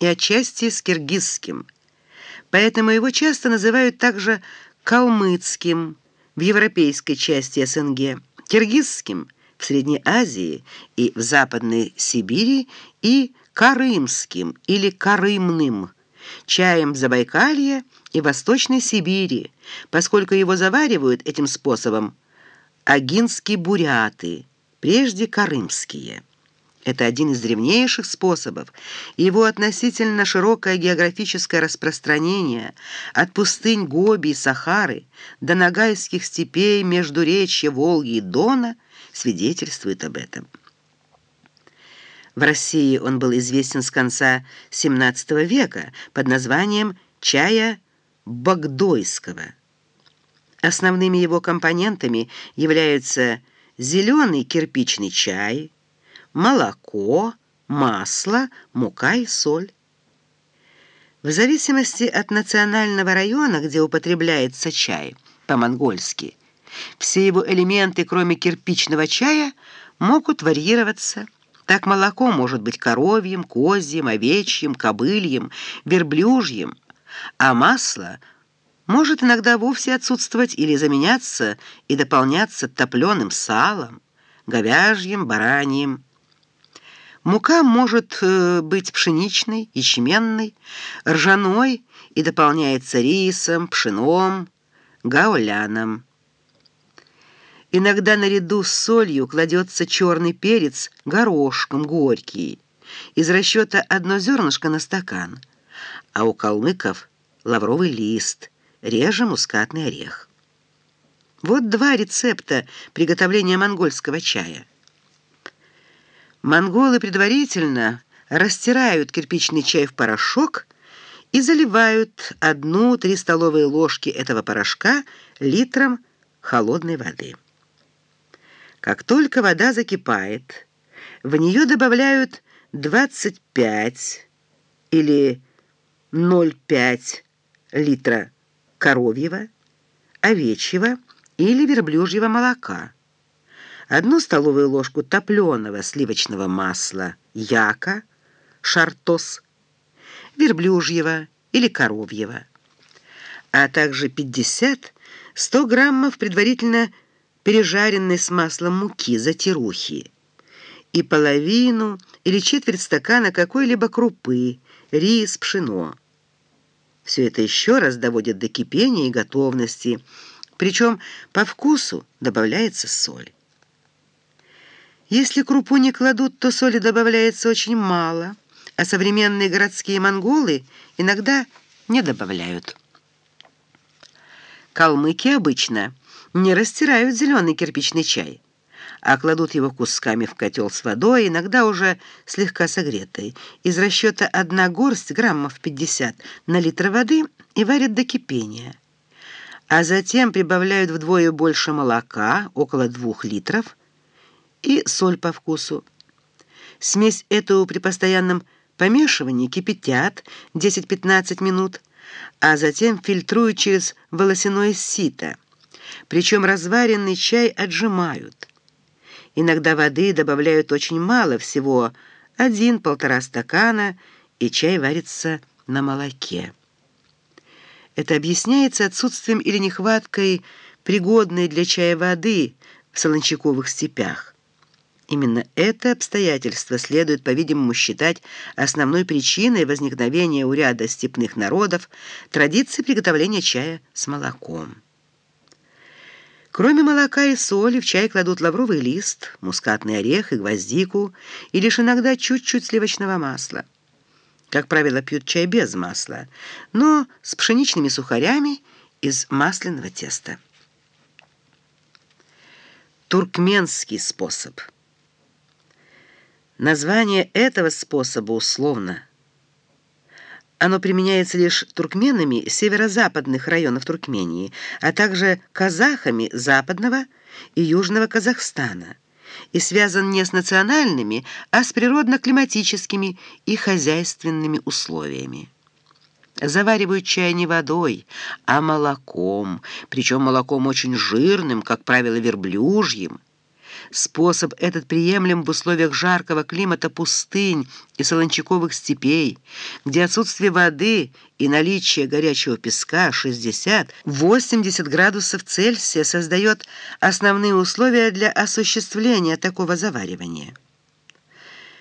и отчасти с киргизским. Поэтому его часто называют также калмыцким в европейской части СНГ, киргизским в Средней Азии и в Западной Сибири и карымским или карымным, чаем Забайкалья и Восточной Сибири, поскольку его заваривают этим способом агинские буряты, прежде карымские. Это один из древнейших способов. Его относительно широкое географическое распространение от пустынь Гоби и Сахары до Ногайских степей между речи Волги и Дона свидетельствует об этом. В России он был известен с конца XVII века под названием «чая Багдойского». Основными его компонентами являются зеленый кирпичный чай, молоко, масло, мука и соль. В зависимости от национального района, где употребляется чай, по-монгольски, все его элементы, кроме кирпичного чая, могут варьироваться. Так молоко может быть коровьим, козьим, овечьим, кобыльем, верблюжьим, а масло может иногда вовсе отсутствовать или заменяться и дополняться топленым салом, говяжьим, бараньим, Мука может э, быть пшеничной, ячменной, ржаной и дополняется рисом, пшеном, гауляном. Иногда наряду с солью кладется черный перец горошком, горький, из расчета одно зернышко на стакан, а у калмыков лавровый лист, реже мускатный орех. Вот два рецепта приготовления монгольского чая – Монголы предварительно растирают кирпичный чай в порошок и заливают одну-три столовые ложки этого порошка литром холодной воды. Как только вода закипает, в нее добавляют 25 или 0,5 литра коровьего, овечьего или верблюжьего молока одну столовую ложку топленого сливочного масла яка, шартос, верблюжьего или коровьего, а также 50-100 граммов предварительно пережаренной с маслом муки затирухи и половину или четверть стакана какой-либо крупы, рис, пшено. Все это еще раз доводит до кипения и готовности, причем по вкусу добавляется соль. Если крупу не кладут, то соли добавляется очень мало, а современные городские монголы иногда не добавляют. Калмыки обычно не растирают зеленый кирпичный чай, а кладут его кусками в котел с водой, иногда уже слегка согретой, из расчета одна горсть граммов 50 на литр воды и варят до кипения. А затем прибавляют вдвое больше молока, около двух литров, и соль по вкусу. Смесь эту при постоянном помешивании кипятят 10-15 минут, а затем фильтруют через волосяное сито. Причем разваренный чай отжимают. Иногда воды добавляют очень мало, всего один-полтора стакана, и чай варится на молоке. Это объясняется отсутствием или нехваткой пригодной для чая воды в солончаковых степях. Именно это обстоятельство следует, по-видимому, считать основной причиной возникновения у ряда степных народов традиции приготовления чая с молоком. Кроме молока и соли в чай кладут лавровый лист, мускатный орех и гвоздику, и лишь иногда чуть-чуть сливочного масла. Как правило, пьют чай без масла, но с пшеничными сухарями из масляного теста. Туркменский способ – Название этого способа условно. Оно применяется лишь туркменами северо-западных районов Туркмении, а также казахами западного и южного Казахстана и связан не с национальными, а с природно-климатическими и хозяйственными условиями. Заваривают чай не водой, а молоком, причем молоком очень жирным, как правило, верблюжьим. Способ этот приемлем в условиях жаркого климата пустынь и солончаковых степей, где отсутствие воды и наличие горячего песка 60-80 градусов Цельсия создает основные условия для осуществления такого заваривания.